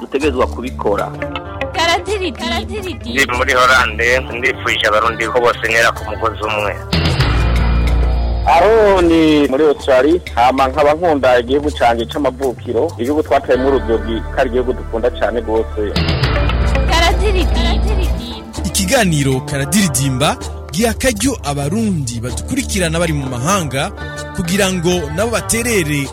dutegerezwa kubikora ni muri horande ndifuje abarundi ko bose ntera ku mugozi umwe aroni muri Australia hama nkaba nkunda igihugu canje c'amavukiro igihugu twateyemo urubyiruko ari igihugu dukunda cyane rwose ikiganiro karadiridimba giha akaryo abarundi badukurikirana bari mu mahanga kugira ngo nabo baterere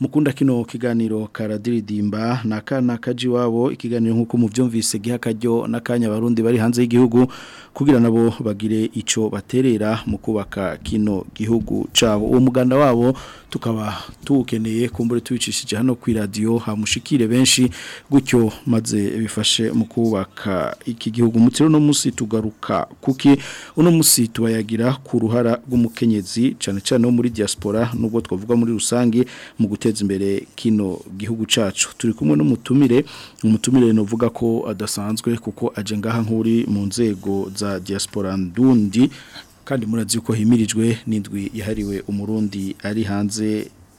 mukunda kino kiganiro karadiridimba ni akana kaji iwabo ikiganiro nk'uko mubyumvise giha akaryo n'akanya abarundi bari hanze y'igihugu kugira nabo bagire icyo baterera mu kubaka kino gihugu cabo uwo muganda wabo tukaba tukeneye kumbure tubicishije hano ku iradiyo hamushikire benshi gutyo maze bifashe mu kubaka iki gihugu umutiro uno munsi tugaruka kuki uno munsi tubayagira ku ruhara rw'umukenyezi cyane cyane wo muri diaspora nubwo twavuga muri rusange mu guteza imbere kino gihugu cyacu turi kumwe n'umutumire umutumire novuga ko adasanzwe kuko aje ngaha nk'uri mu nzego za diaspora ndundi kandi murazi ko himirijwe n'indwi yahariwe umurundi ari hanze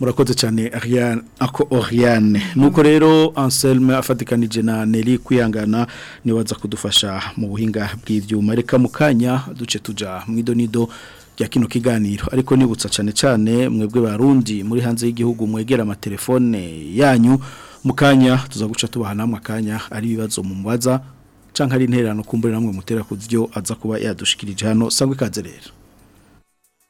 murakoze cyane ako Oriane nuko rero Anselme afatikanije na Neri kwihangana niwaza kudufasha mu buhinga bw'ivyuma reka mukanya duce tuja mwidonido rya kino kiganiro ariko nibutsa cyane cyane mwebwe barundi muri hanze y'igihugu mwegera amatelefone yanyu mukanya kanya tuza guca tubaha namwe akanya ari ibibazo mu mubaza cyangwa ari intererano kumbure namwe mutera ku aza kuba yadushikirije hano sangwe ikaze rero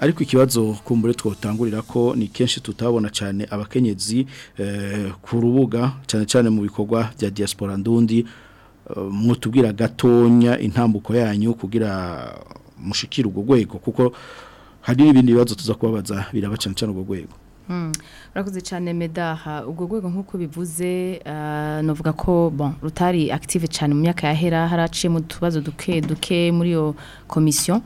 ariko ikibazo kumbure twotangurira ko ni kenshi tutabona cyane abakenyezi eh, ku rubuga cyane cyane mu bikorwa bya diaspora ndundi eh, mutubwira gatonya intambuko yanyu kugira mushikira ubwo rwego kuko hari ibindi bibazo tuza kubabaza biraba cyane cyane ubwo rwego hmm. urakoze cyane medaha ubwo rwego nk'uko bivuze eh, navuga ko rutari active cyane mu myaka yahera haraciye mu tubazo duke duke muri iyo komisiyo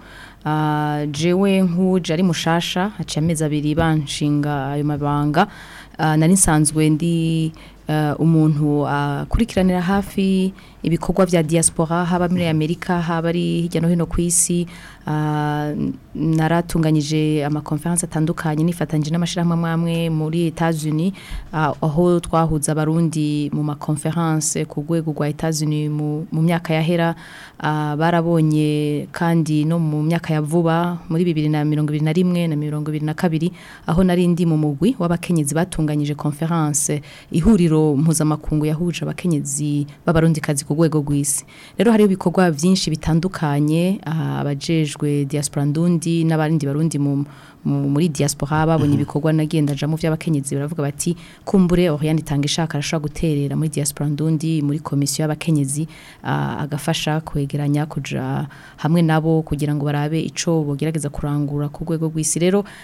Ah, jewe nk'uje ari mushasha haciye amezi abiri banshinga ayo mabanga ah, nari nsanzwe ndi ah, umuntu akurikiranira hafi ibikorwa bya diaspora haba muri mhm. amerika haba ari hirya no hino ku isi ah, naratunganyije amakonferanse atandukanye nifatanyije n'amashyirahamwe amwe muri etazini ah, aho twahuza abarundi mu makonferanse ku rwego rwa etazini mu myaka yahera ah, barabonye kandi no mu myaka ya vuba muri bibiri na mirongo ibiri na rimwe na mirongo ibiri na kabiri aho nari ndi mu mugwi w'abakenyezi batunganyije konferanse ihuriro mpuzamakungu yahuje abakenyezi b'abarundikazi ku rwego rw'isi rero hariho ibikorwa byinshi bitandukanye ah, abajejwe diaspora ndundi n'abandi barundi mu muri diaspora babonye mhm. ibikorwa nagendaje mu by'abakenyezi baravuga bati kumbure Oriane itanga ishaka arashobora guterera muri diaspora ndundi muri komisiyo y'abakenyezi agafasha kwegeranya kuja hamwe nabo kugira ngo barabe ico bogerageza kurangura ku rwego rw'isi rero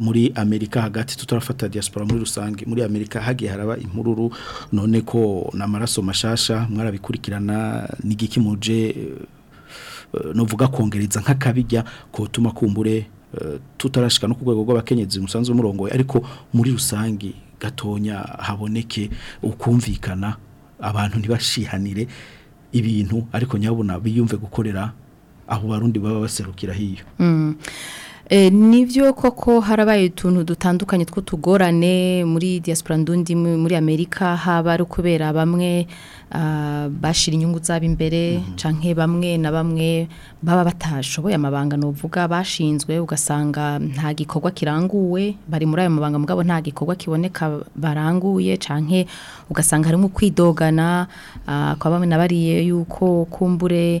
muri Amerika hagati tutarafata diaspora muri rusange muri Amerika hagiye haraba impururu none ko namaraso mashasha mwarabikurikirana n'igiki muje eh, novuga kongereza nk'akabijya ko tuma kumbure eh, tutarashika no ku rwego rw'abakenyezi umusanzu umurongo ariko muri rusange gatonya haboneke ukumvikana abantu ntibashihanire ibintu ariko nyabona biyumve gukorera aho barundi baba baserukira hiyo mm. Eh, nibyo koko harabaye utuntu dutandukanye tw'utugorane muri diaspora ndundi muri amerika haba ari ukubera bamwe ah, bashira inyungu zabo imbere mhm. canke bamwe na bamwe baba batashoboye amabanga n'uvuga bashinzwe ugasanga nta gikorwa kiranguwe bari muri ayo mabanga mugabo nta gikorwa kiboneka baranguye canke ugasanga harimo kwidogana ah, kwa bamwe na bariye yuko kumbure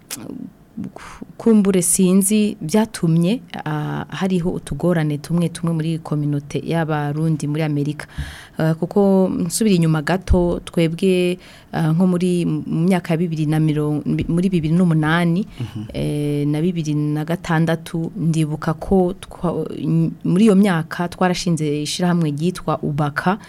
kumbure sinzi byatumye hariho utugorane tumwe tumwe muri kominote y'abarundi muri amerika Eh, kuko nsubira inyuma gato twebwe eh, nko muri myaka ya bibiri na muri bibiri n'umunani mhm. eh, na bibiri na gatandatu ndibuka ko muri iyo myaka twarashinze ishyirahamwe ryitwa ubaka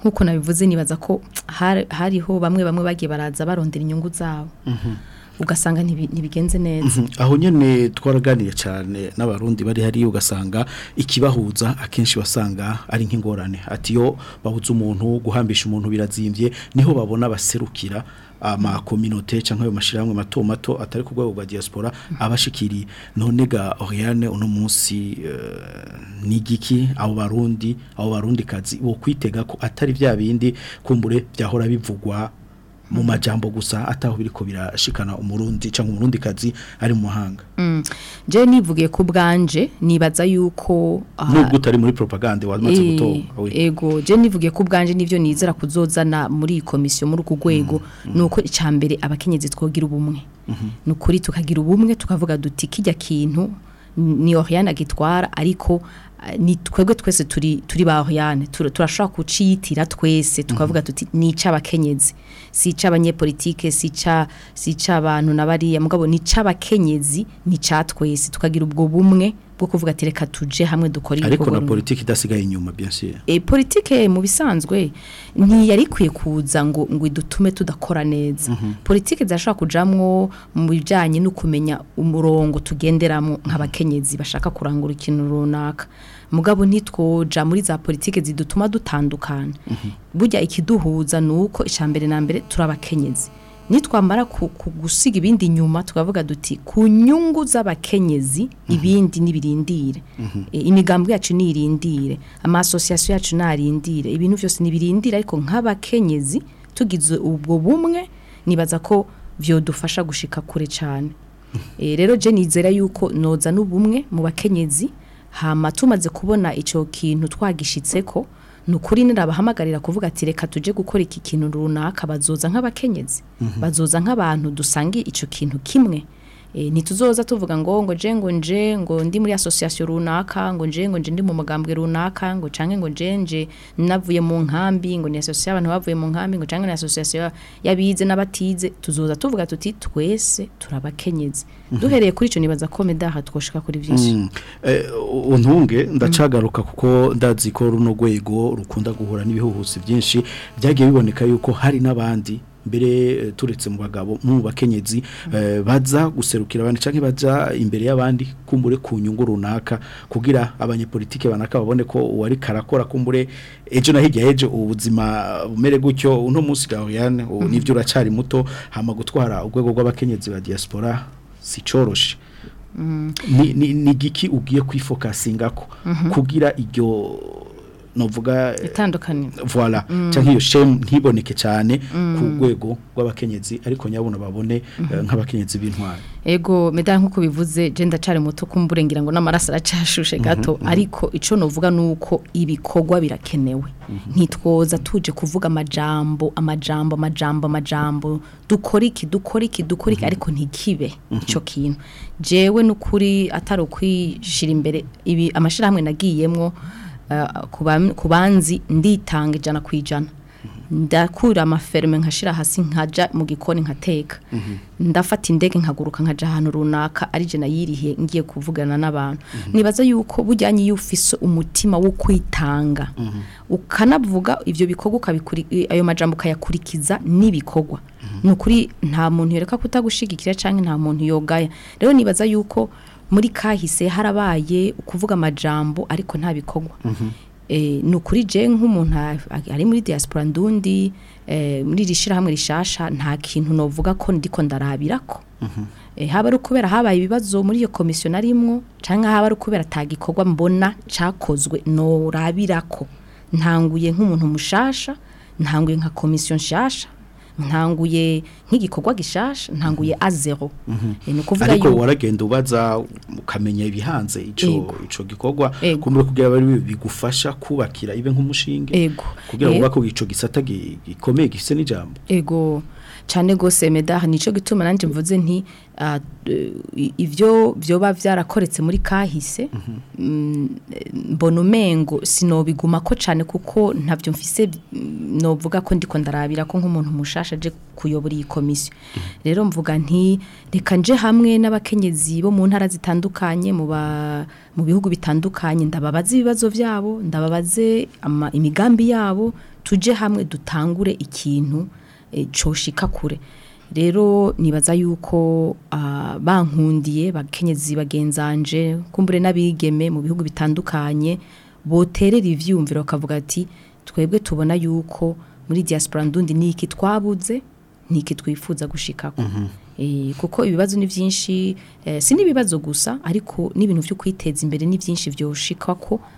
nk'uko nabivuze nibaza ko hariho bamwe bamwe bagiye baraza barondera inyungu zabo mm-hmm. ugasanga ntibigenze neza mhm. aho nyine twaraganiye cyane n'abarundi bari hari ugasanga ikibahuza akenshi wasanga ari nk'ingorane ati yo bahuza umuntu guhambisha umuntu birazimbye niho babona baserukira amakominote cyangwa ayo mashyirahamwe mato mato atari ku rwego rwa diaspora abashikiri none ga Oriane uno munsi eh, ni igiki abo barundi abo barundikazi bo kwitega ko atari bya bindi kumbure byahora bivugwa mu majambo gusa ataho biriko birashikana umurundi cyangwa umurundi kazi ari mu mahanga mm. je nivugiye ku bwanje nibaza yuko uh, nubwo utari muri propaganda wamaze eh, gutoba ego je nivugiye ku bwanje nivyo nizera kuzozana muri komisiyo muri kugwego mm, mm. nuko icambere abakenyezi twogira ubumwe mm -hmm. nukuri tukagira ubumwe tukavuga duti kijya kintu ni Oriana gitwara ariko ni twebwe twese turi turi baho yane turashaka kuciyitira twese mhm. tukavuga tuti ni icy'abakenyezi si icy'abanyepolitike si icy'abantu na bariya mugabo ni icy'abakenyezi ni icya twese tukagira ubwo bumwe bwo kuvuga ati reka tuje hamwe dukora ibikorwa ariko na politiki idasigaye inyuma byinshi e eh, politiki mu bisanzwe ntiyari kuza ngo ngo idutume tudakora neza mhm. politiki zashobora kujyamo mu bijyanye no kumenya umurongo tugenderamo nk'abakenyezi bashaka kurangura ikintu runaka mugabo ntitwoja muri za politike zidutuma dutandukana mhm. burya ikiduhuza ni uko mbere na mbere turabakenyezi nitwamara gusiga ibindi nyuma tukavuga duti ku nyungu z'abakenyezi mhm. ibindi n'ibirindire mhm. e, imigambi yacu nirindire amasosiyasiyo yacu narindire ibintu byose ntibirindire ariko nk'abakenyezi tugize ubwo bumwe nibaza ko byodufasha gushika kure cyane e, rero je nizera yuko noza n'ubumwe mu bakenyezi hama tumaze kubona icyo kintu twagishyitseko ko nukuri nirabahamagarira kuvuga ati reka tujye gukora iki kintu runaka bazoza nk'abakenyezi mhm. bazoza nk'abantu dusange icyo kintu kimwe Eh, ntituzoza tuvuga ngo ngo je ngo nje ngo ndi muri association runaka ngo nje ngo nje ndi mu magambwe runaka ngo canke ngo nje navuye mu nkambi ngo ni association abantu bavuye mu nkambi ngo canke ni association yabize n'abatize tuzoza tuvuga tuti twese turabakenyeze mhm. duhereye kuri icyo nibaza ko medaha twoshika kuri byinshi mm. eh, untunge ndacagaruka kuko ndazi ko runo rwego rukunda guhura n'ibihuhusi byinshi byagiye biboneka yuko hari n'abandi mbere eh, turetse mu bagabo mu bakenyezi eh, baza guserukira abandi cyangwa baza imbere y'abandi kumbure ku nyungu runaka kugira abanyepolitike banaka babone ko uwari karakora kumbure ejo na hirya ejo ubuzima umere gutyo uno munsi gahuyane mm-hmm. nibyo uracari muto hama gutwara urwego rw'abakenyezi ba diaspora si coroshe mm. ni giki ugiye kwifokasingako mm-hmm. kugira iryo novuga eh, itandukanye voila mm. cyangwa shame ntiboneke cyane mm. ku rwego rw'abakenyezi ariko nyabuno babone eh, mm-hmm. nk'abakenyezi b'intwari ego medan nkuko bivuze gender ndacari muto kumburengera ngo n'amaraso aracashushe mm-hmm. gato -hmm. ariko ico novuga nuko ibikogwa birakenewe -hmm. ntitwoza tuje kuvuga amajambo amajambo amajambo amajambo dukoriki dukoriki dukoriki mm-hmm. ariko ntikibe ico kintu jewe nukuri atari ukwishira imbere ibi amashyirahamwe nagiyemwo Eh, kubanzi nditanga ijana ku ijana ndakura amaferme nkashira hasi nkaja mu gikoni nkateka mhm. ndafata indege nkaguruka nkaja ahantu runaka ari je nayirihiye ngiye kuvugana n'abantu mhm. nibaza yuko bujyanye yufise umutima wo kwitanga mhm. ukanavuga ivyo bikorwa ayo majambo kayakurikiza n'ibikorwa nukuri nta muntu yereka kutagushigikira canke nta muntu yogaya rero nibaza yuko muri kahise harabaye ukuvuga amajambo ariko nta bikorwa mhm. eh, ni ukuri je nk'umuntu ari muri diaspora ndundi eh, muri iri shyirahamwe rishasha nta kintu novuga ko ndiko ndarabirako mhm. eh, haba ari ukubera habaye ibibazo muri iyo komisiyo narimwo cyangwa haba ari ukubera atagikorwa mbona cyakozwe norabirako ntanguye nk'umuntu mushasha ntanguye nka komisiyo nshasha ntanguye nk'igikorwa gishasha ntanguye mhm. a zero mhm. eh, ni ukuvuga yuko ariko waragenda ubaza ukamenya ibihanze ico ico gikorwa kumbure kugira bari bigufasha kubakira ibe nk'umushinge kugira ngo bakubwice ico gisata gikomeye gifise n'ijambo ego cyane rwose medari nicyo gituma nanjye mvuze nti ah, eh, ibyo byoba byarakoretse muri kahise mm, mbona sino biguma ko cyane kuko ntabyo mfise mm, novuga ko ndiko ndarabira ko nk'umuntu mushasha je kuyobora iyi komisiyo rero mvuga nti reka nje hamwe n'abakenyezi bo mu ntara zitandukanye mu bihugu bitandukanye ndababaze ibibazo byabo ndababaze imigambi yabo tujye hamwe dutangure ikintu Eh, coshika kure rero nibaza yuko ah, bankundiye bakenyezi bagenzanje kumbure n'abigeme mu bihugu bitandukanye boterera ivyumviro kavuga ati twebwe tubona yuko muri diaspora ndundi niki twabuze niki twifuza gushikako mhm. eh, kuko ibibazo ni byinshi eh, si n'ibibazo gusa ariko n'ibintu byo kwiteza imbere ni byinshi byoshikwa ko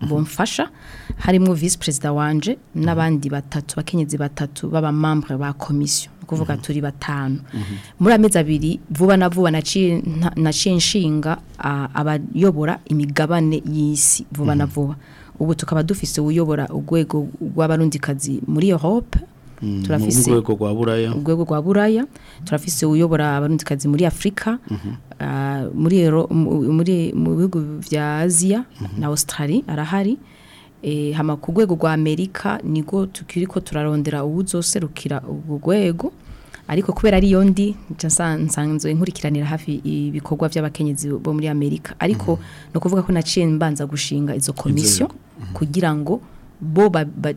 mhm. bomfasha harimo visi perezida wanje n'abandi batatu bakenyezi batatu b'abamambure ba komisiyo ni ukuvuga mhm. turi batanu mhm. muri amezi abiri vuba na vuba naciye nshinga uh, abayobora imigabane y'isi vuba na vuba ubu tukaba dufise uyobora urwego rw'abarundikazi muri europe turafise urwego rwa buraya urwego rwa buraya turafise uyobora abarundikazi muri Afrika muri muri mu bihugu vya Asia na Australia arahari eh hama ku rwego rwa Amerika nigo tukiriko turarondera uwuzoserukira urwego ariko kubera ari yondi nsanzwe nkurikiranira hafi ibikorwa by'abakenyezi bo muri Amerika ariko no kuvuga ko naciye mbanza gushinga izo komisiyo kugira ngo bo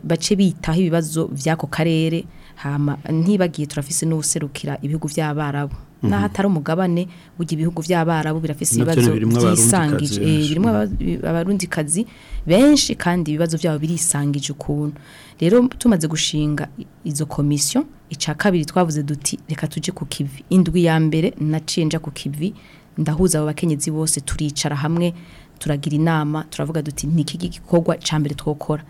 bace bitaho ibibazo by'ako karere hama ntibagiye turafise n'userukira ibihugu by'abarabu mhm. n’aha atari umugabane w'ibyo ibihugu by'abarabu birafise ibibazo byisangije eh, birimo abarundikazi benshi kandi ibibazo byabo birisangije ukuntu rero tumaze gushinga izo komisiyo icya kabiri twavuze duti reka tuje ku kivi indwi ya mbere nacinja ku kivi ndahuza abo bakenyezi bose turicara hamwe turagira inama turavuga duti ni iki gikorwa cya mbere twokora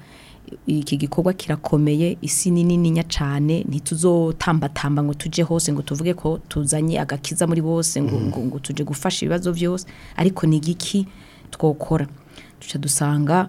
iki gikorwa kirakomeye isi ni nininya cyane ntituzotambatamba ngo tujye hose ngo tuvuge ko tuzanye agakiza muri bose ngo mm. ngo tujye gufasha ibibazo byose ariko ni giki twokora duca dusanga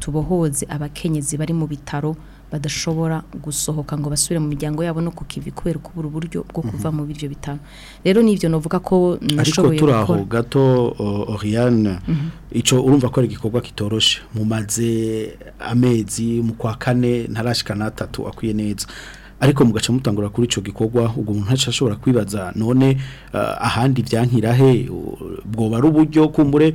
tubohoze abakenyezi bari mu bitaro badashobora gusohoka ngo basubire mu miryango yabo no kukivi kubera kubura uburyo bwo mhm. kuva mu biryo bitanu rero nibyo novuga ko nashoboye ariko turaho gato Oriane mhm. ico urumva ko ari igikorwa kitoroshe mumaze amezi mu kwa kane ntarashikana atatu akwiye neza ariko mugaca mutangura kuri ico gikorwa ubwo umuntu ashobora kwibaza none uh, ahandi vyankirahe bwoba ari uburyo kumbure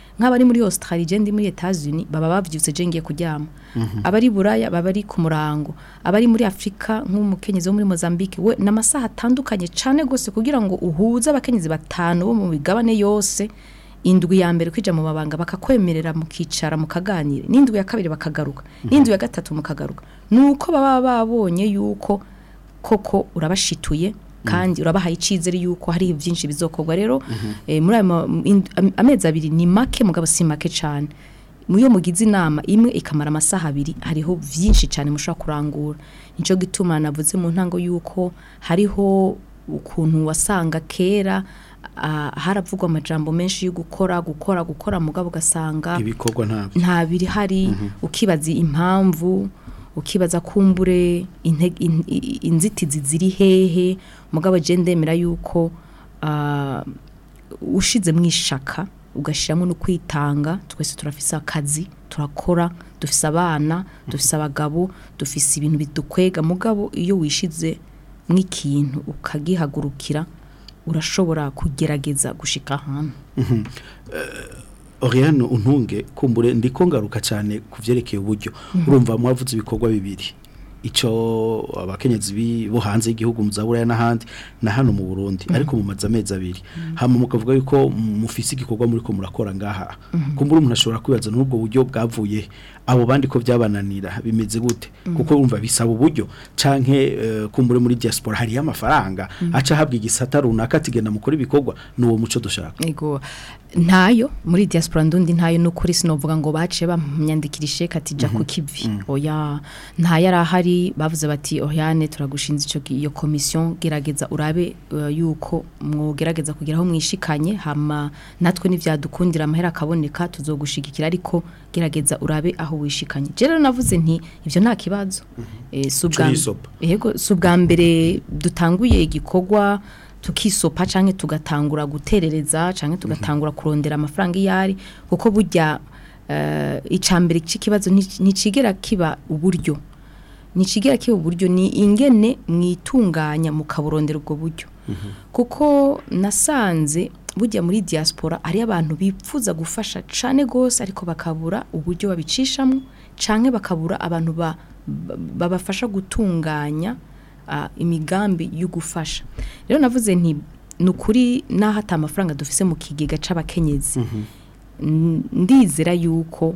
nk'abari muri Australia je muri Etats-Unis baba bavyutse je ngiye kuryama mhm. abari buraya baba ari ku murango abari muri Afrika nk'umukenyezi wo muri Mozambique we n'amasaha atandukanye cyane gose kugira ngo uhuze abakenyezi batanu bo mu bigabane yose indwi ya mbere kwija mu babanga bakakwemerera mukicara mukaganira n'indwi ya kabiri bakagaruka n'indwi ya gatatu mukagaruka nuko baba babonye yuko koko urabashituye kandi urabahaye icyizere yuko hari byinshi bizokorwa rero mhm. eh, muri ayo amezi abiri ni make mugabo si make cyane iyo mugize inama imwe ikamara amasaha abiri hariho byinshi cyane mushobora kurangura nicyo gituma navuze mu ntango yuko hariho ukuntu wasanga kera Ah, haravugwa amajambo menshi yo gukora gukora gukora mugabo ugasanga ibikorwa ntabyo nta biri hari mhm. ukibaza impamvu ukibaza kumbure inzitizi ziri hehe mugabo agendemera yuko ah, ushize mu ishaka ugashyiramo no kwitanga twese turafise akazi turakora dufise abana dufise abagabo dufise ibintu bidukwega mugabo iyo wishize nk'ikintu ukagihagurukira urashobora kugerageza gushika ahantu mhm. eh, Oriano untunge kumbure ndiko ngaruka cyane kuvyerekeye uburyo mhm. urumva mwavuze ibikorwa bibiri icyo abakenyezi bo hanze y'igihugu mu buraya n'ahandi na hano mu burundi mm-hmm. ariko mu mazi amezi abiri mm-hmm. hano mukavuga yuko mufise igikorwa muri ko murakora ngaha mm-hmm. kumbura umuntu ashobora kwibaza n'ubwo buryo bwavuye abo bandi ko byabananira bimeze gute kuko wumva bisaba uburyo canke eh, kumbure muri diaspora hari amafaranga aca habwa igisata runaka atigenda mukora ibikorwa n'uwo muco dushaka ntayo muri diaspora ndundi ntayo n'ukuri sinovuga ngo bace bamyandikira isheka atijya ku kivi oya ntayo arahari hari bavuze bati oh, ohane turagushinze icyo iyo komisiyo gerageza urabe eh, yuko mwogerageza kugeraho mwishikanye hama natwe ntibyadukundira amahera akaboneka tuzogushigikira ariko gerageza urabe aho wishikanye rero navuze nti ibyo nta kibazo mhm. eh, si ubwa mbere dutanguye igikorwa tukisopa cyangwa tugatangura guterereza cyangwa mhm. tugatangura kurondera amafaranga iyo ari kuko burya eh, icambere cy'ikibazo ntikigera kiba uburyo ntikigira kiba uburyo ni ingene mwitunganya mukaburondera ubwo buryo mm-hmm. kuko nasanze bujya muri diaspora ari abantu bipfuza gufasha cyane rwose ariko bakabura uburyo babicishamo cyane bakabura abantu babafasha gutunganya imigambi yo gufasha rero navuze nti ni ukuri n'aho atari amafaranga dufise mu kigega cy'abakenyezi mm-hmm. ndizera yuko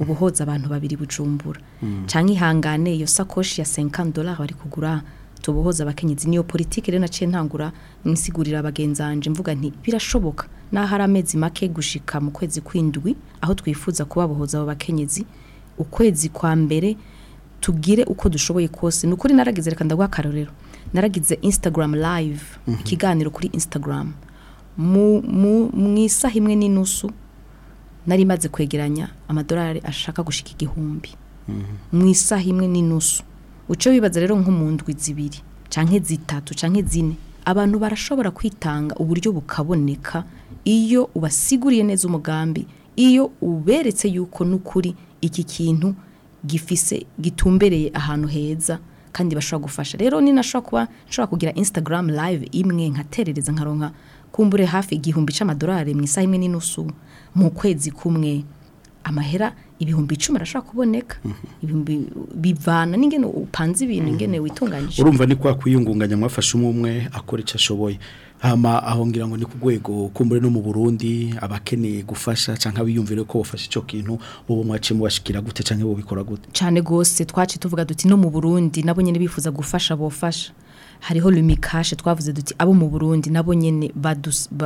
ubuhoza abantu babiri bujumbura mm. cyangwa ihangane iyo sakoshi ya senkandolari bari kugura tubohoza abakenyezi niyo politike rero naciye ntangura nsigurira abagenzanje mvuga nti birashoboka naho ari amezi make gushika mu kwezi kw'indwi aho twifuza kubabohoza abo bakenyezi ukwezi kwa mbere tugire uko dushoboye kose ni ukuri naragize reka ndaguha akarorero naragize instagram live mhm. ikiganiro kuri instagram mu isaha imwe n'inusu nari maze kwegeranya amadolari ashaka gushika igihumbi mhm. mu isaha imwe n'inusu uce wibaza rero nko mu ndwi zibiri canke zitatu canke zine abantu barashobora kwitanga uburyo bukaboneka iyo ubasiguriye neza umugambi iyo uberetse yuko n'ukuri iki kintu gifise gitumbereye ahantu heza kandi bashobora gufasha rero ni ninashobora kuba nshobora kugira Instagram live imwe nkaterereza nkaronka kumbure hafi igihumbi c'amadolari mu isaha imwe n'inusu mu kwezi kumwe amahera ibihumbi icumi arashobora kuboneka mhm. ibihumbi bivana n'ingene upanze ibintu ingene mhm. witunganyije urumva ni kwa kwiyungunganya mwafashe umwe umwe akora icyo ashoboye hama aho ngira ngo ni ku rwego no mu Burundi abakeneye gufasha cyangwa biyumvire ko bafashe icyo kintu ubu mwaciye mubashikira gute cyangwa bubikora gute cyane gose twaci tuvuga duti no mu Burundi nabo nyene bifuza gufasha bofasha hariho lumikashe twavuze duti abo mu burundi nabo nyine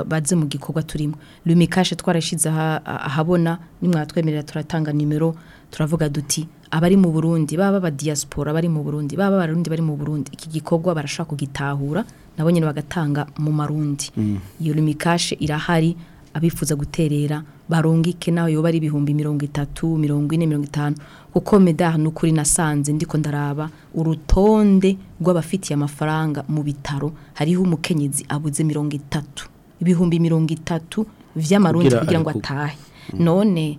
badze mu gikorwa turimo lumikashe twarashyize ahabona nimwatwemerera turatanga nimero turavuga duti abari mu burundi baba ba diaspora bari mu burundi baba abarundi bari mu burundi iki gikorwa barashaka kugitahura nabo nyine bagatanga mu marundi mm. iyo lumikashe irahari abifuza guterera barungike nawe yoba ari ibihumbi mirongo itatu mirongo ine mirongo itanu kuko meda ni ukuri nasanze ndiko ndaraba urutonde rw'abafitiye amafaranga mu bitaro hariho umukenyezi abuze mirongo itatu ibihumbi mirongo itatu vy'amarundi kugira ngo atahe mm. none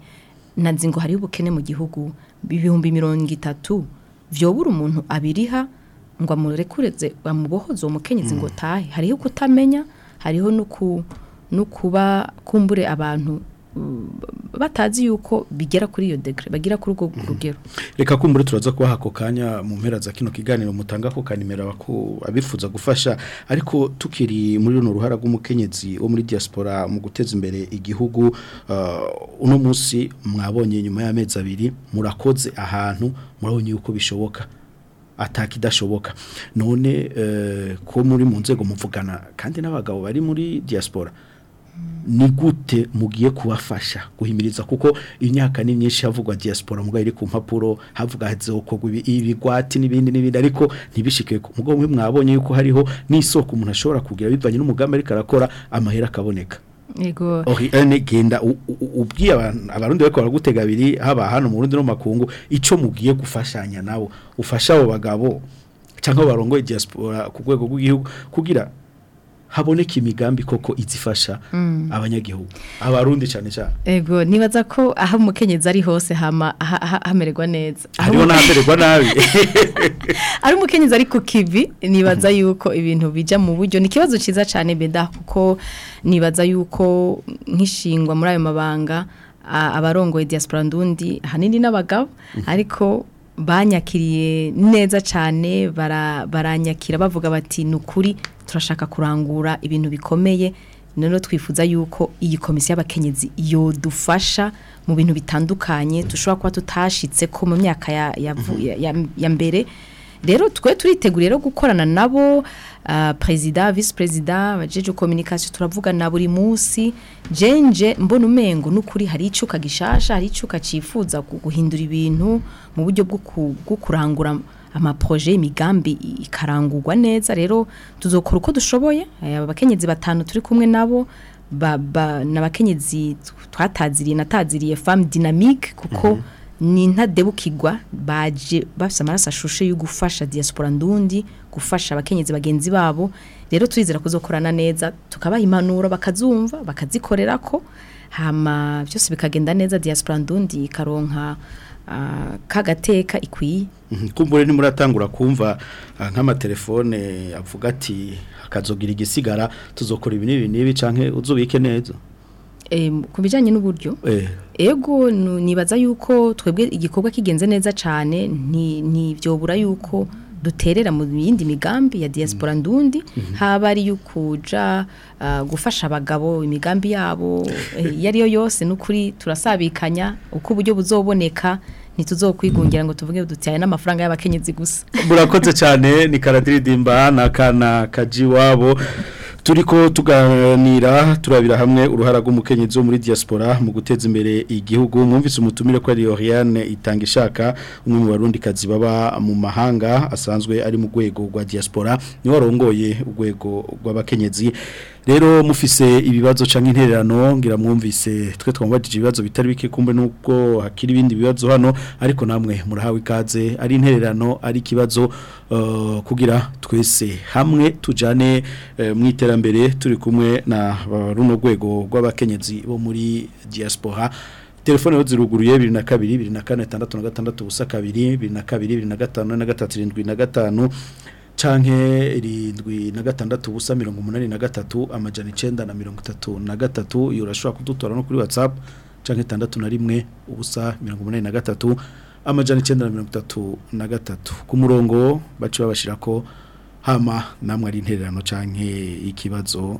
nanzi ngo hariho ubukene mu gihugu ibihumbi mirongo itatu vyobura umuntu abiriha ngo amurekureze amubohoze uwo mukenyezi ngo mm. tahe hariho kutamenya hariho no no kuba kumbure abantu mm, batazi yuko bigera kuri iyo degere bagira kuri urwo mhm. rugero reka kumbure turaza kubaha ako kanya mu mpera za kino kiganiro mutanga ako kanimero abifuza gufasha ariko tukiri muri runo ruhara rw'umukenyezi wo muri diaspora mu guteza imbere igihugu uh, uno munsi mwabonye nyuma y'amezi abiri murakoze ahantu murabonye yuko bishoboka ataka idashoboka none uh, ko muri mu nzego muvugana kandi n'abagabo bari muri diaspora ni gute mugiye kubafasha guhimiriza kuko imyaka ni myinshi havugwa diaspora mugaye iri ku mpapuro havuga hazeho ko ibigwati n'ibindi n'ibindi ariko ntibishike ko mugo mwe mwabonye yuko hariho n'isoko umuntu ashobora kugira bivanye n'umugambi ariko arakora amahera akaboneka Ego. Ori ene genda ubwiye abarundi bariko baragutega haba hano mu Burundi no makungu ico mugiye gufashanya nabo ufasha abo bagabo cyangwa barongoye diaspora ku rwego rw'igihugu kugira haboneka imigambi koko izifasha mm. abanyagihugu abarundi cyane cyane yego nibaza ko aha mu umukenyezi ari hose hama hamererwa neza hariho n'ahamererwa nabi ari umukenyezi ari ku kibi nibaza yuko ibintu bijya mu buryo ni ikibazo cyiza cyane beda kuko nibaza yuko nk'ishingwa muri ayo mabanga abarongoye diaspora ndundi ahanini n'abagabo mhm. ariko banyakiriye neza cyane baranyakira bavuga bati ni ukuri turashaka kurangura ibintu bikomeye noneho twifuza yuko iyi komisiyo y'abakenyezi yodufasha mu bintu bitandukanye dushobora kuba tutashitse ko mu myaka ya mbere rero twe turiteguye rero gukorana nabo ah, perezida visi perezida abajeje kominikasiyo turavugana buri munsi jenje mbona umengo n'ukuri hari icyuka gishasha hari icyuka cyifuza guhindura ibintu mu buryo bwo kurangura amaproje imigambi ikarangurwa neza rero tuzokora uko dushoboye abakenyezi batanu turi kumwe nabo ni abakenyezi twataziriye nataziriye famu dinamike kuko mhm. ni ntadebuka baje bafite amaraso ashushe yo gufasha diaspora ndundi gufasha abakenyezi bagenzi babo rero turizera kuzokorana neza tukabaha impanuro bakazumva bakazikorera ko hama byose bikagenda neza diaspora ndundi ikaronka ah, kagateka ikwiye mhm. kumbure ni kumva ah, nk'amatelefone avuga ati hakazogira igisigara tuzokora ibinini n'ibi canke uzubike neza ku bijyanye n'uburyo eh. ego nibaza yuko twebwe igikorwa kigenze neza cyane ntibyobura yuko duterera mu yindi migambi ya diaspora mm. ndundi mm-hmm. haba ari yukuja ah, gufasha abagabo imigambi yabo iyo eh, eh. ariyo yose n'ukuri turasabikanya uko uburyo buzoboneka ntituzokwigungira mm-hmm. ngo tuvuge dutyaye n'amafaranga y'abakenyezi gusa murakoze cyane ni karadiridimba na kana kaji wabo turiko tuganira turabira hamwe uruhara rw'umukenyezi wo muri diaspora mu guteza imbere igihugu mwumvise umutumire ko ari Oriane itanga ishaka umwe mu barundi kazi baba mu mahanga asanzwe ari mu rwego rwa diaspora niwe warongoye urwego rw'abakenyezi rero mufise ibibazo canke intererano ngira mwumvise twe twambajije ibibazo bitari bike kumbe nubwo hakiri ibindi bibazo hano ariko namwe murahawe ikaze ari intererano ari kibazo uh, kugira twese hamwe tujane uh, mu iterambere turi kumwe na runo rwego rw'abakenyezi bo muri diaspora telefone yo ziruguruye 22 24 66 ubusa kabiri 22 24 gatanu na gatanu canke irindwi na gatandatu ubusa mirongo umunani na gatatu amajana icyenda na mirongo itatu na gatatu iyo urashobora kudutora no kuri WhatsApp canke itandatu na rimwe ubusa mirongo umunani na gatatu amajana icyenda na mirongo itatu na gatatu ku murongo baca ko hama namwe ari intererano canke ikibazo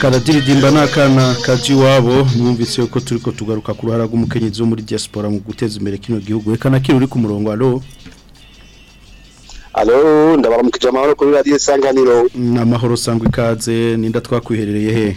karadiridimba ni kaji iwabo mwumvise yuko turi ko tugaruka ku ruhara rw'umukenyezi wo muri diaspora mu guteza imbere kino gihugu reka nakiri uri ku murongo alo alo ndabaramukije amahoro kuri radiyo isanganiro ni amahoro usanga ikaze ninda twakwiherereye he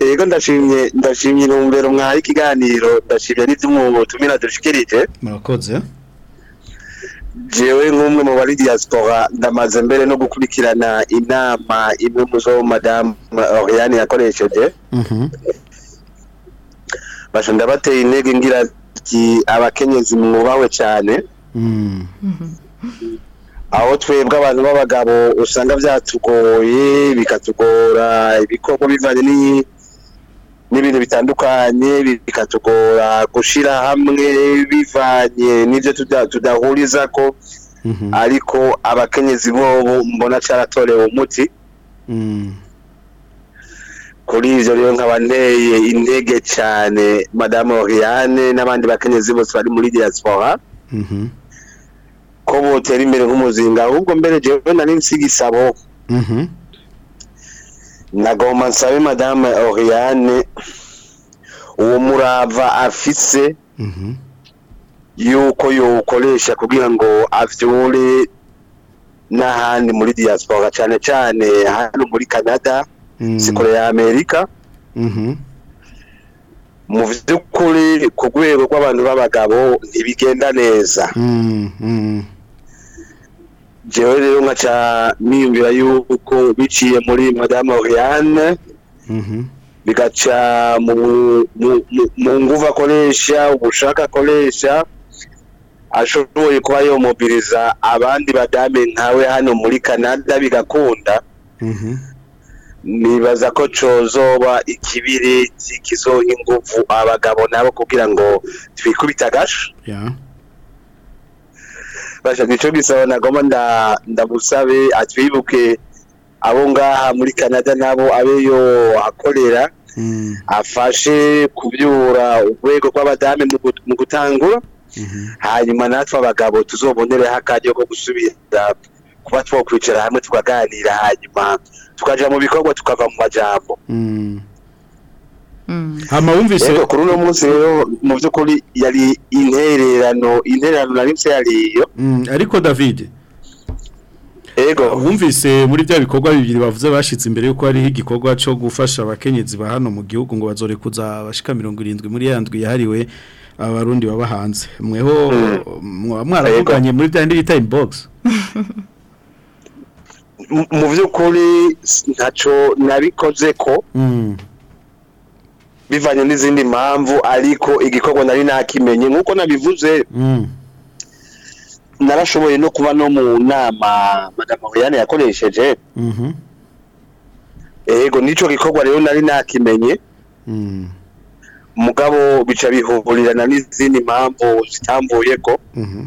yego ndashimye ndashimye intumbero mwaha ikiganiro ndashimye n'ibyo umwubutumira dushikirije murakoze jewe nk'umwe mu bari diaspora ndamaze mbere no gukurikirana inama imwe mu zo madamu Oriane yakoresheje mhm. basha ndabateye intege ngira abakenyezi mwubawe cyane mm. mhm. aho twebwe abantu b'abagabo usanga byatugoye bikatugora ibikorwa bivanye n'ibintu bitandukanye bikatugora gushyira hamwe bivanye n'ibyo tudahuriza ko mhm. ariko abakenyezi bo mbona cyaratorewe umuti mm. kuri ibyo rero nk'abaneye intege cyane madamu oriyane n'abandi bakenyezi bose bari muri diaspora mhm. ko botera imbere nk'umuzinga ahubwo mbere jewe nari nsigisabo mhm nagomba nsabe madame Oriane uwo murava afise mhm. yuko yokoresha kugira ngo avyure n'ahandi muri diaspora cyane cyane hano muri Canada mhm. sikore ya Amerika mhm mu by'ukuri ku rwego rw'abantu b'abagabo ntibigenda neza mhm. jewe rero nkaca niyumvira yuko biciye muri madame Oriane mhm. bigaca mu nguvu akoresha ubushaka akoresha ashoboye kuba yomobiliza abandi badame nkawe hano muri canada bigakunda mhm. nibaza ko cozoba ikibiriti kizoha inguvu abagabo nabo kugira ngo twikubite agasha bashaka icyo gisaba nagomba ndamusabe atwibuke abo ngaha muri canada nabo abeyo akorera mm. afashe kubyura urwego rw'abadamu mu gutangura mm-hmm. hanyuma natwe abagabo tuzobonereho akaryo ko gusubira kuba twakwicara hamwe tukaganira hanyuma tukajya mu bikorwa tukava mu majambo mm. hama wumvise yego kuri uno munsi rero mu by'ukuri yari intererano intererano na rimwe mm, ariko david Ego wumvise muri bya bikorwa bibiri bavuze bashitse imbere yuko hariho igikorwa cyo gufasha abakenyezi ba hano mu gihugu ngo bazore kuza abashika irindwi muri yandwi yahariwe abarundi baba hanze mweho mm. mwaravuganye muri bya ndiri time box mu by'ukuri ntacyo nabikoze ko mm. bivanye n'izindi mpamvu ariko igikorwa nari nakimenye nk'uko nabivuze mm. narashoboye no kuba no mu nama madamu Oriane yakoresheje mm-hmm. ego n'icyo gikorwa rero nari nakimenye mm. mugabo bica bihurirana n'izindi mpamvu zitambuye ko mm-hmm.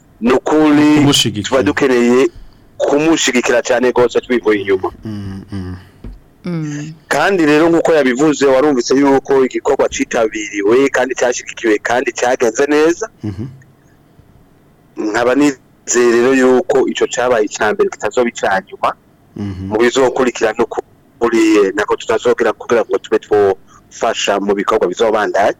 ni ukuri tuba dukeneye kumushyigikira cyane rwose twivuye inyuma kandi rero nk'uko yabivuze warumvise yuko igikorwa cyitabiriwe kandi cyashyigikiwe kandi cyagenze neza nkaba nizeye rero yuko icyo cyabaye icya mbere kitazobicanyuma mu bizokurikirana kuri nako tutazogera kugira ngo tube twofasha mu bikorwa bizobandanya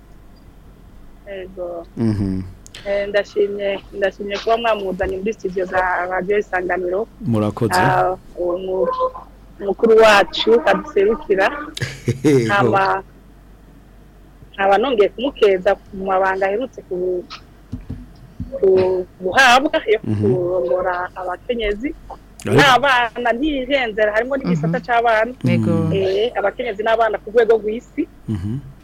Mhm. Eh, ndashimye ndashimye kuba mwamuzanye muri studio za radiyo isanganiro murakoze ah, umukuru wacu aduserukira nkaba nongeye kumukeza ku mabanga aherutse guhabwa yo mhm. kurongora abakenyezi n'abana ntiyihenzera harimo n'igisata mhm. cy'abana eh, abakenyezi n'abana ku rwego rw'isi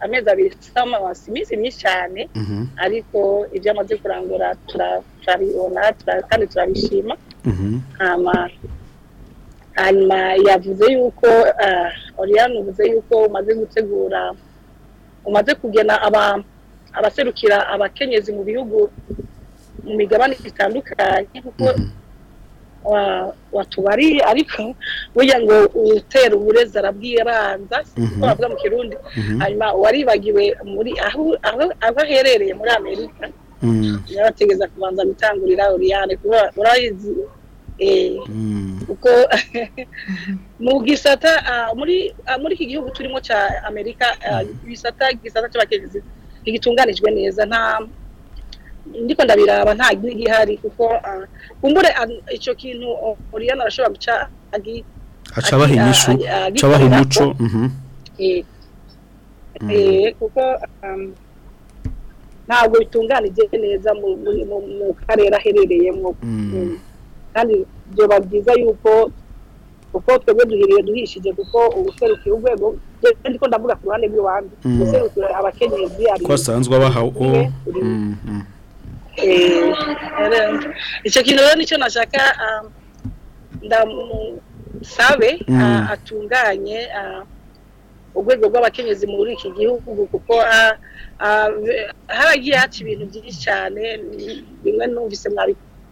amezi abiri samawasi iminsi myinshi cyane mhm. ariko ibyo amaze kurangura turabibona kandi turabishima mhm. hanyuma yavuze yuko oriyani uvuze yuko umaze gutegura umaze kugena abaserukira abakenyezi mu bihugu mu migabane itandukanye kuko mhm. watubariye ariko burya ngo utera uburezi arabwibanza kuko mhm. bavuga mu kirundi mhm. hanyuma waribagiwe muri aho aherereye muri amerika yabategeza kubanza gutangurira uriyane kuba urayizi eh, kuko mu gisata ah, muri ah, muri iki gihugu turimo cya amerika ah, ibisata igisata cy'abakenyezi ntigitunganijwe neza nta ndiko ndabiraba nta gihari kuko ah, kumbure ah, ico kintu Oriana arashobora guca agi acabaha inyishu ah, acabaha mhm eh, mm. eh kuko um, ntabwo bitunganije neza mu karere aherereyemo mm. Mm. kandi byoba byiza yuko kuko twebwe duhiriye duhishije kuko ubuserukiye urwego ndiko ndavuga ku ruhande rw'iwanjye guserukira abakenyezi ari asanzwe abaha Eh, eh, icyo kintu rero nicyo nashaka um, ndamusabe mm. atunganye urwego rw'abakenyezi muri iki gihugu kuko haragiye haca ibintu byinshi cyane bimwe numvise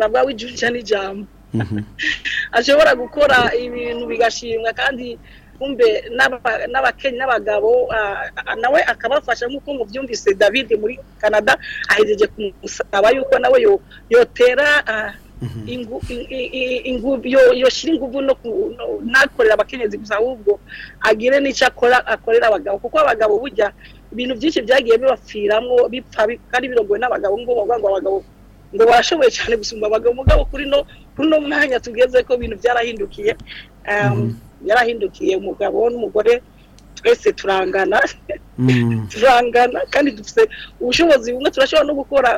bavuga w'ijunja n'ijambo mhm. ashobora gukora ibintu bigashimwa kandi kumbe n'abakenyi n'abagabo ah, nawe akabafasha nk'uko mubyumvise david muri canada ahejeje kumusaba yuko nawe yotera yoshyira ingufu no nakorera abakenyezi gusa ahubwo agire n'icyo akora akorera abagabo kuko abagabo burya ibintu byinshi byagiye bibapfiramo bipfa kandi birogowe n'abagabo ngo bavuga ngo abagabo ngo barashoboye cyane gusumba abagabo umugabo kuri no kuno mwanya tugeze ko ibintu byarahindukiye mm-hmm. yarahindukiye umugabo n'umugore twese turangana mm. turangana kandi dufite ubushobozi bumwe turashobora no gukora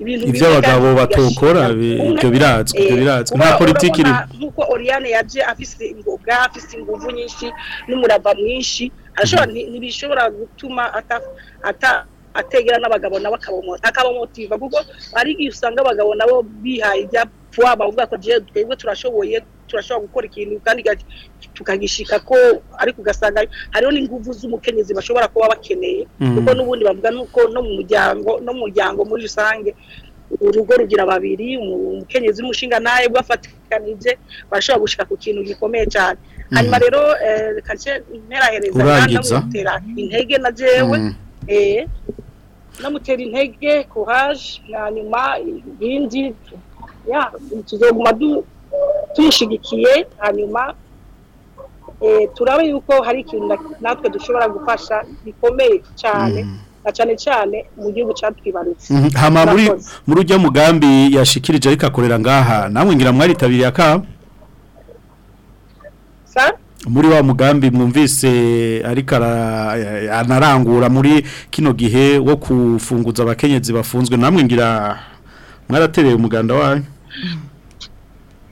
ibyo abagabo batokora ibyo biratswe ibyo eh, biratswe nta politiki irimo nk'uko oriyane yaje afise ingoga afise ingufu nyinshi n'umurava mwinshi arashobora mm-hmm. ntibishobora gutuma ata ategera n'abagabo nawe akabamotiva kuko ari igihe usanga abagabo nabo bihaye ibya puwa bavuga ko twebwe turashoboye turashobora gukora ikintu kandi tukagishika ko ariko ugasanga hariho n'inguvu z'umukenyezi bashobora kuba bakeneye mm. kuko n'ubundi bavuga nuko no mu muryango no mu muryango muri rusange urugo rugira babiri umukenyezi n'umushinga nawe bafatikanije bashobora gushika ku kintu gikomeye cyane mm. hanyuma rero eh, kace nterahereza namutera intege na jewe mm. eh, namutera intege courage hanyuma ibindi tuzoguma tuyishyigikiye hanyuma eh, turaba yuko hari ikintu natwe dushobora gufasha gikomeye cyane mm. na cyane cyane mu gihugu cyatwibarutse mm-hmm. hama muri muri ujya mugambi yashikirije ariko akorera ngaha namwe ngira mwaritabiriye akaba muri wa mugambi mwumvise ariko anarangura muri kino gihe wo kufunguza abakenyezi bafunzwe namwe ngira mwaratereye umuganda wanyu mm.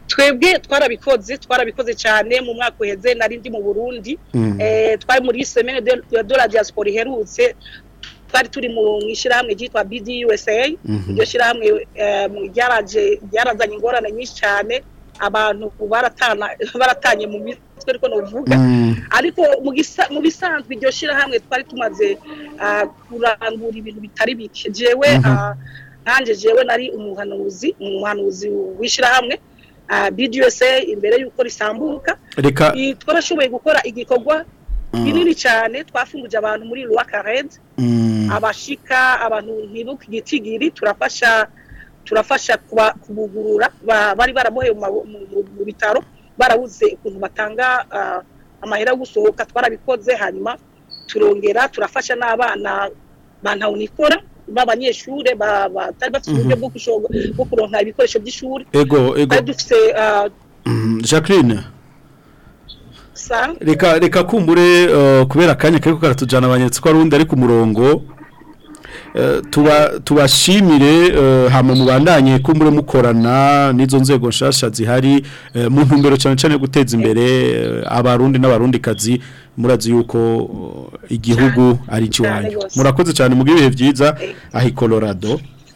twebwe twarabikoze twarabikoze cyane mu mwaka uheze nari ndi mu burundi mm. eh, twari muri semene de la diaspora iherutse twari turi mu ishyirahamwe gitwa bdusa mhm. iryo shyirahamwe eh, ryarazanye ingorane nyinshi cyane abantu baratanye mu mitwe ariko navuga mm. ariko mu bisanzwe iryo shyirahamwe twari tumaze ah, kurangura ibintu bitari bike jewe mhm. ah, nanjye jewe nari umuhanuzi umuhanuzi w'ishyirahamwe bdsa ah, imbere y'uko risambuka twabashoboye gukora igikorwa mm. kinini cyane twafunguje abantu muri ruwaka redi mm. abashika abantu ntibuke igitigiri turafasha turafasha kubugurura bari baramuhe mu bitaro barabuze ukuntu batanga ah, amahera yo gusohoka twarabikoze hanyuma turongera turafasha n'abana ba ntawunikora b'abanyeshure batari bafite uburyo mhm. bwo kuronka ibikoresho by'ishuri ego ego dufite uh, mhm. jacqueline reka reka kumbure uh, kubera akanya kariko karatujyana abanyetsi ko ari undi ari ku murongo Eh, tubashimire eh, hano mubandanye ko muri mukorana n'izo nzego nshasha zihari eh, mu ntumbero cyane cyane guteza imbere abarundi n'abarundikazi murazi yuko igihugu ari ikiwanyu murakoze cyane mu bihe byiza ahi colorado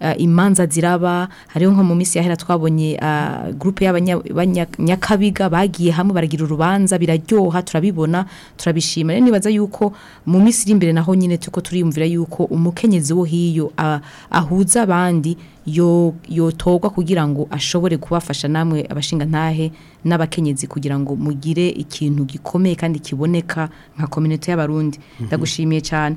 eh, imanza ziraba hariho nko mu minsi yahera twabonye ah, gurupe y'abanyakabiga bagiye hamwe baragira urubanza biraryoha turabibona turabishima rero nibaza yuko mu minsi iri imbere naho nyine tuko turiyumvira yuko umukenyezi wo hiyo ahuza abandi yotogwa kugira ngo ashobore kubafasha namwe abashinga ntahe n'abakenyezi kugira ngo mugire ikintu gikomeye kandi kiboneka nka community y'abarundi mhm. ndagushimiye cyane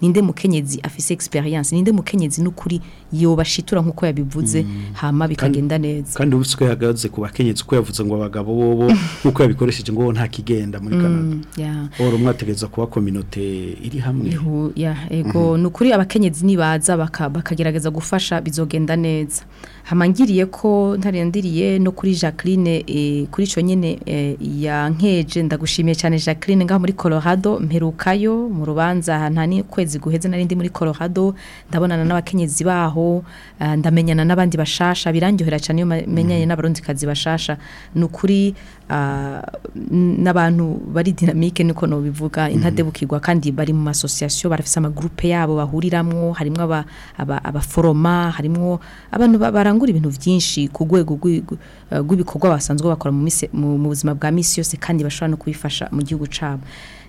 ninde mukenyezi afise experience ninde mukenyezi n'ukuri yoba shitura nkuko yabivuze mm. hama bikagenda neza kandi ubutsuko yagaze ku bakenyetsi uko yavuze ngo abagabo bobo nkuko yabikoresheje ngo nta kigenda muri mm, Canada oro mwategeza kuba communauté iri hamwe ya mhm. ego nukuri abakenyezi nibaza bakagerageza gufasha bizogenda neza hamangiriye ko ntarendiriye no kuri Jacqueline eh, kuri cyo nyene eh, ya nkeje ndagushimiye cyane Jacqueline nga muri Colorado mperukayo mu rubanza nta ni kwezi guheze narindi muri Colorado ndabonana n'abakenyezi ba baho eh, ndamenyana n'abandi bashasha birangihera cyane iyo menyanye mhm. n'abarundikazi bashasha ni ukuri eh, n'abantu bari dinamike niko nubivuga intadebukirwa mhm. kandi bari mu masosiyasiyo barafise amagurupe yabo bahuriramo harimo abaforoma harimo abantu barangura ibintu byinshi ku rwego eh, rw'ibikorwa basanzwe bakora mu buzima bwa misi yose kandi bashobora no kubifasha mu gihugu cyabo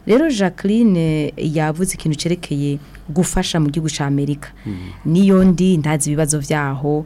rero jacqueline eh, yavuze ikintu cyerekeye gufasha mu gihugu cy'amerika mm. niyo ndi ntazi ibibazo byaho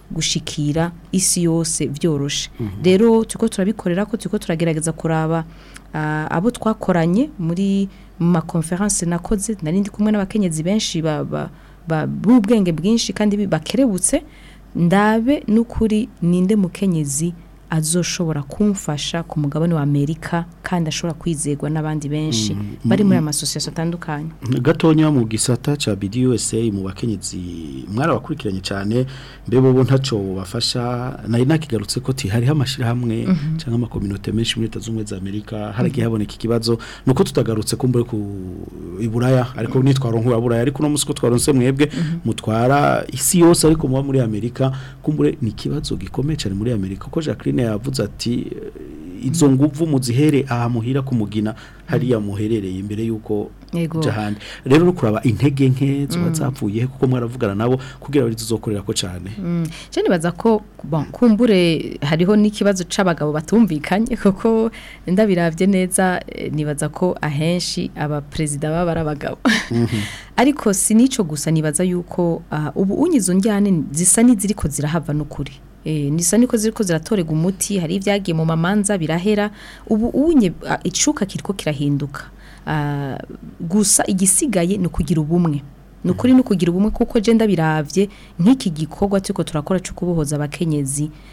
gushikira isi yose byoroshe mhm. rero turiko turabikorera ko turiko turagerageza kuraba ah, abo twakoranye muri ma conference nakoze narindi kumwe n'abakenyezi benshi b'ubwenge bwinshi kandi bakerebutse ndabe n'ukuri ninde mukenyezi azoshobora kumfasha ku mugabane wa amerika kandi ashobora kwizerwa n'abandi benshi mm, mm, bari muri mm. amasosiyete atandukanye gatonya mu gisata cya bidi usa mu bakenyezi mwarabakurikiranye cyane mbebo bo ntacyo bafasha nari nakigarutse ko hariho amashyirahamwe mhm. cyangwa amakominote menshi muri leta z'ubumwe za amerika mhm. haragiye haboneka ikibazo ni uko tutagarutse kumbure ku iburaya ariko nitwaro nk'uwaburaya ariko uno munsi ko twaronse mwebwe mhm. mutwara isi yose ariko muba muri amerika kumbure ni ikibazo gikomeye cyane muri amerika kuko jacqueline nyine yavuze ati izo nguvu muzihere aha muhira kumugina hariya muherereye imbere yuko jahandi rero rukuraba intege nke zuba mm. zapfuye kuko mwaravugana nabo kugira bari tuzokorera ko cyane je mm. nibaza ko kumbure hariho n'ikibazo c'abagabo batumvikanye kuko ndabiravye neza eh, nibaza ko ahenshi aba president baba barabagabo mhm. ariko sinico gusa nibaza yuko ah, ubu unyizo njyane zisa n'iziriko zirahava n'ukuri Eh, nisa niko ziri ziratorega umuti hari ibyagiye mu mamanza birahera ubu unye icuka kiriko kirahinduka gusa igisigaye ni ukugira ubumwe Nukuri ni ukugira ubumwe kuko genda biravye nk'iki gikorwa turiko turakora cyo kubohoza abakenyezi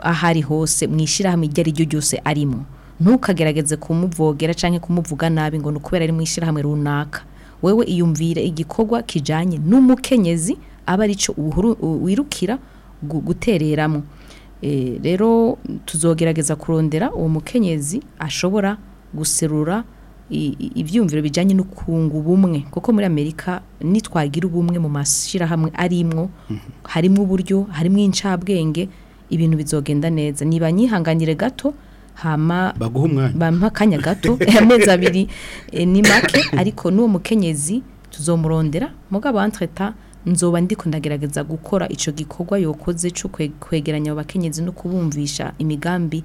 ahari hose mu ishyirahamwe iryo ari ryo ryose arimo ntukagerageze kumuvogera cyangwa kumuvuga nabi ngo ni ukubera ari mu ishyirahamwe runaka wewe iyumvire igikorwa kijyanye n'umukenyezi aba aricyo wirukira gutereramo Eh, rero tuzogerageza kurondera uwo mukenyezi ashobora guserura ibyumviro bijyanye n'ukungu ubumwe kuko muri amerika nitwagira ubumwe mu mashyirahamwe arimwo mhm. harimo uburyo harimo incabwenge ibintu bizogenda neza niba nyihanganire gato hama baguha akanya gato amezi abiri eh, ni make ariko n'uwo mukenyezi tuzomurondera mugabo entreta nzoba ndiko ndagerageza gukora icyo gikorwa yokoze cyo kwegeranya abakenyezi no kubumvisha imigambi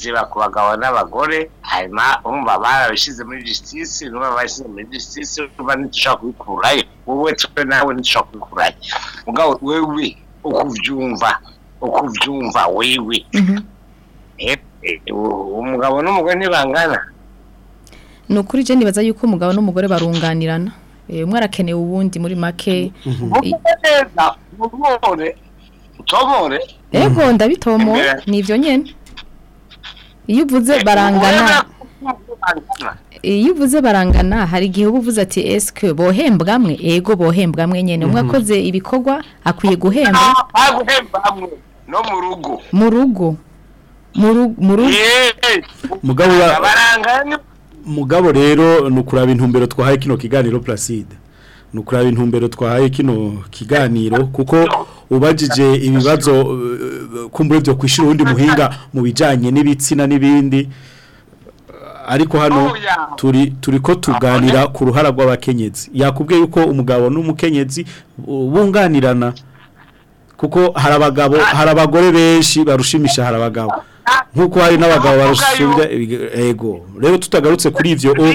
ziba ku bagabo n'abagore hanyuma urumva barabishyize muri gisitisi urumva barabishyize muri gisitisi urumva ntitushobora kubikurayo wowe twe nawe ntitushobora kubikurayo mugabo wewe uko ubyumva wewe mhm. eh, eh, umugabo n'umugore ntibangana ni ukuri je nibaza yuko umugabo n'umugore barunganirana eh, umwe arakeneye uwundi muri make mhm. tobore ego ndabitomora ni ivyo nyene iyo uvuze eh, barangana iyo uvuze barangana hari igihe uba uvuze ati esike bohembwa amwe ego bohembwa amwe nyine umwe mhm. akoze ibikorwa akwiye guhemba ah, ah, no mu rugo mu rugo mu rugo mugabo rero ni ukuraba intumbero twahaye kino kiganiro placide nukuraba intumbero twahaye kino kiganiro kuko ubajije ibibazo eh, kumbure byo kwishira undi muhinga mu bijanye n'ibitsina n'ibindi ariko hano oh, turi turiko tuganira ku ruhara rw'abakenyezi yakubwiye yuko umugabo n'umukenyezi bunganirana kuko hari abagabo hari abagore benshi barushimisha hari abagabo nkuko hari n'abagabo barushinja ego rero tutagarutse kuri ivyo oh,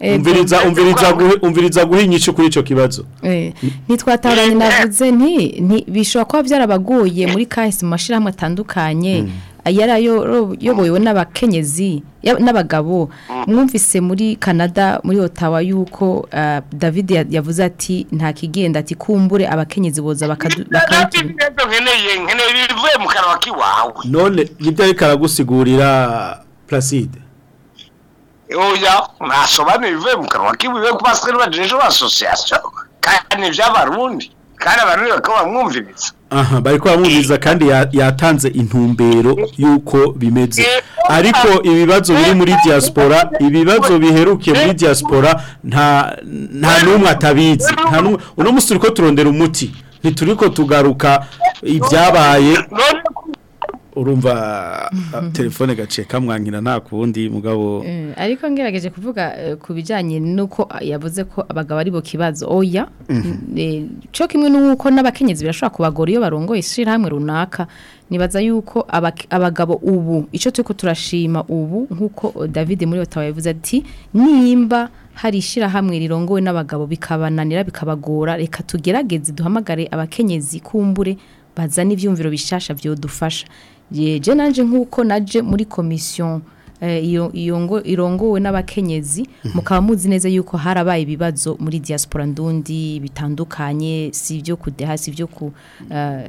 Eh, umviriza guhinyisha kuri icyo kibazo eh, ntitwatabanye navuze nti bishobora kuba byarabaguye muri kahise mashira mashyirahamwe atandukanye hmm. yarayobowe n'abakenyezi n'abagabo hmm. mwumvise muri canada muri Ottawa yuko uh, david yavuze ati nta kigenda ati kumbure abakenyezi boza none nibyo ariko aragusigurira placide oya mwasobanura mu kanwa k'ibiwe ku basitari asosiyasiyo kandi by'abarundi kandi abarundi bakaba bamwumviriza aha bari kubamwumviriza kandi yatanze intumbero y'uko bimeze ariko ibibazo biri muri diaspora ibibazo biherukiye muri diaspora nta n'umwe atabizi uno munsi turi ko turondera umuti ntituriko tugaruka ibyabaye urumva uh, telefone gaciye kamwankira nta kundi mugabo eh, ariko ngerageje kuvuga eh, ku bijyanye n'uko ah, yavuze ko abagabo ari bo kibazo oya mhm. eh, cyo kimwe n'uko n'abakenyezi birashobora kubagora iyo barongoye ishyirahamwe runaka nibaza yuko abagabo ubu icyo turi turashima ubu nk'uko david muri otawa yavuze ati nimba hari ishyirahamwe rirongowe n'abagabo bikabananira bikabagora reka tugerageze duhamagare abakenyezi kumbure bazana ibyumviro bishasha byodufasha yeje nanje nk'uko naje muri komisiyo eh, iyo irongowe n'abakenyezi mhm. mukaba muzi neza yuko harabaye ibibazo muri diaspora ndundi bitandukanye si ibyo kudeha si ibyo ku eh,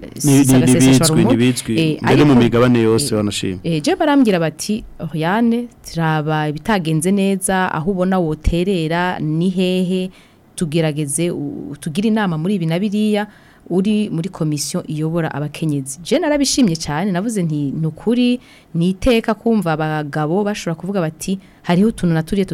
ni mu migabane yose wanashima barambwira bati yane turaba bitagenze neza aho ubona woterera ni hehe tugerageze tugira inama muri ibi na biriya uri muri komisiyo iyobora abakenyezi je narabishimye cyane navuze nti nukuri niteka kumva abagabo bashobora kuvuga bati hariho utuntu naturiye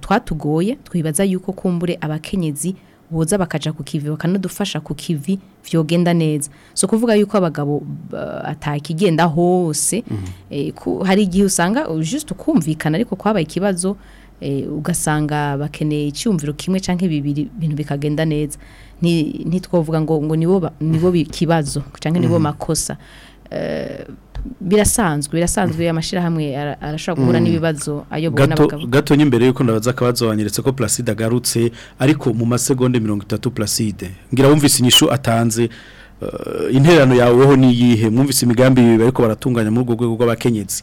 twatugoye twibaza yuko kumbure abakenyezi boza bakaja ku kivi bakanadufasha ku kivi vyogenda neza so kuvuga yuko abagabo uh, atakigenda hose mm -hmm. eh, hari igihe usanga just kumvikana ariko kwabaye ikibazo eh, ugasanga bakeneye icyumviro kimwe canke bibiri bintu bikagenda neza ni nitwovuga ngo ngo nibo nibo ikibazo cyangwa nibo mhm. makosa eh, birasanzwe birasanzwe mhm. amashyirahamwe arashobora guhura mhm. n'ibibazo ayobora n'abagabo gato n'imbere y'uko ndabaza akabazo wanyeretse ko placide agarutse ariko mu masegonde mirongo itatu placide ngira wumvise inyishu atanze eh, intererano yaweho n'iyihe mwumvise imigambi bariko baratunganya muri urwo rwego rw'abakenyezi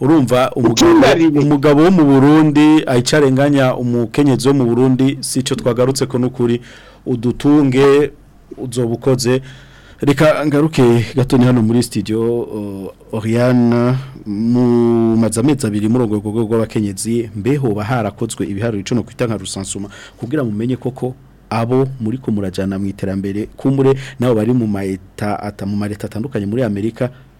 urumva umugabo wo mu burundi ayica arenganya umukenyezi wo mu burundi si cyo twagarutse ko n'ukuri udutunge uzobukoze reka ngaruke ni hano muri studio uh, Oriana mu mazamezi abiri muri urwo rwego rw'abakenyezi mbeho baharakozwe ibiharuro icuno kwita nka rusansuma kugira mumenye koko abo muri ko murajyana mu iterambere kumure nabo bari mu ata mareta atandukanye muri amerika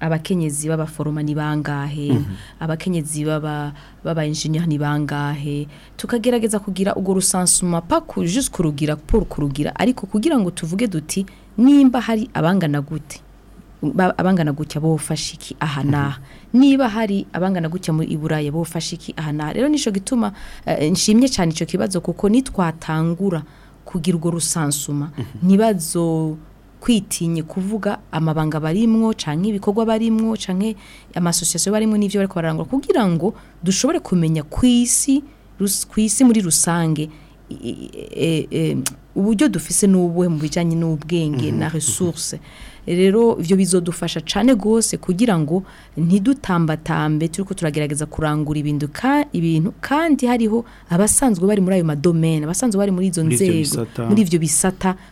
abakenyezi b'abaforoma ni bangahe hmm. abakenyezi baba injinya ni bangahe tukagerageza kugira ubwo rusansuma paku jisikurugira kurugira ariko kugira ngo tuvuge duti nimba hari abangana gute abangana gutya bofasha iki aha mhm. n'aha niba hari abangana gutya muri Buraya bofasha iki aha n'aha rero nicyo gituma eh, nshimye cyane icyo kibazo kuko nitwatangura kugira urwo rusansuma mhm. ntibazo kwitinye kuvuga amabanga barimwo cyangwa ibikorwa barimwo cyangwa amasosiyasiyo barimo n'ibyo bari kubarangura kugira ngo dushobore kumenya ku isi ku isi muri rusange e, e, uburyo dufise n'ubuhe mu bijyanye n'ubwenge mhm. na resource rero ibyo bizodufasha cane gose kugira ngo ntidutambatambe turi ko turagerageza kurangura ibintu kandi hariho abasanzwe bari muri ayo madomene abasanzwe bari muri izo nzego muri ibyo bisata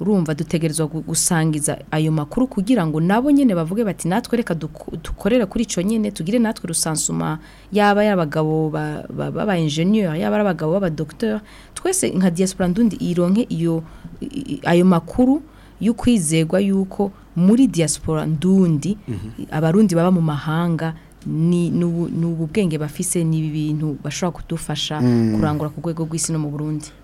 urumva dutegerezwa gusangiza ayo makuru kugira ngo nabo nyine bavuge bati natwe reka dukorere kuri icyo nyine tugire natwe rusansuma yaba ari abagabo baba enjeniyeri yaba ari abagabo b'abadogiteri twese nka diaspora ndundi ironke iyo ayo makuru y'ukwizerwa yuko muri diaspora ndundi mhm. abarundi baba mu mahanga ni n'ubu bwenge bafise ni ibintu bashobora kudufasha mm. kurangura ku rwego rw'isi no mu Burundi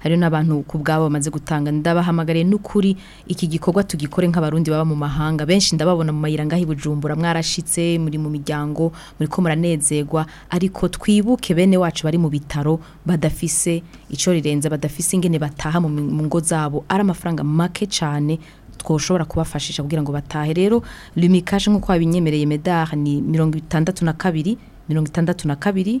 hari n'abantu ku bwabo bamaze gutanga ndaba ndabahamagariye n'ukuri iki gikorwa tugikore nk'abarundi baba mu mahanga benshi ndababona mu mayira ngahi bujumbura mwarashitse muri mu miryango muri ko muranezerwa ariko twibuke bene wacu bari mu bitaro badafise icyo rirenze badafise ingene bataha mu ngo zabo ari amafaranga make cyane twoshobora kubafashisha kugira ngo batahe rero lumikashe nk'uko babinyemereye medar ni mirongo itandatu na kabiri mirongo itandatu na kabiri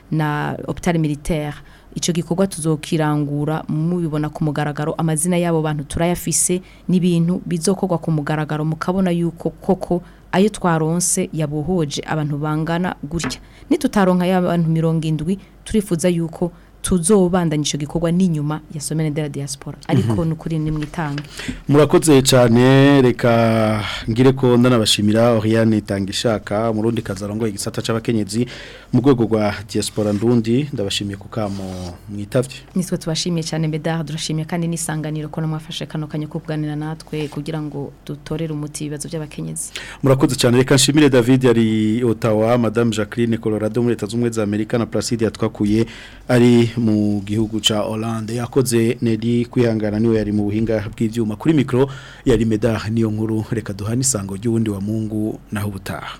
na hôpital militaire icyo gikorwa tuzokirangura mubibona ku mugaragaro amazina y'abo bantu turayafise n'ibintu bizokorwa ku mugaragaro mukabona yuko koko ayo twaronse yabohoje abantu bangana gutya nitutaronka y'abantu mirongo indwi turifuza yuko tuzobandanya icyo gikorwa n'inyuma ya somene de la diaspora mhm. ariko ni ukuri ni mwitanga murakoze cyane reka ngire ko ndanabashimira oriyane itanga ishaka murundi rundi kazarongo igisata cy'abakenyezi mu rwego rwa diaspora ndundi ndabashimiye kukamo mwitavye niswe tubashimiye cyane Medard durashimiye kandi nisanganiro ko namwafashe kano kanya kuganira natwe kugira ngo dutorere umuti ibibazo by'abakenyezi murakoze cyane reka nshimire David ari Ottawa Madame Jacqueline Colorado muri leta z'umwe za Amerika na Placide yatwakuye ari mu gihugu ca Hollande yakoze nedi kwihangana niwe yari mu buhinga bw'ivyuma kuri micro yari Medard niyo nkuru reka duhana isango ry'uwundi wa Mungu naho ubutaha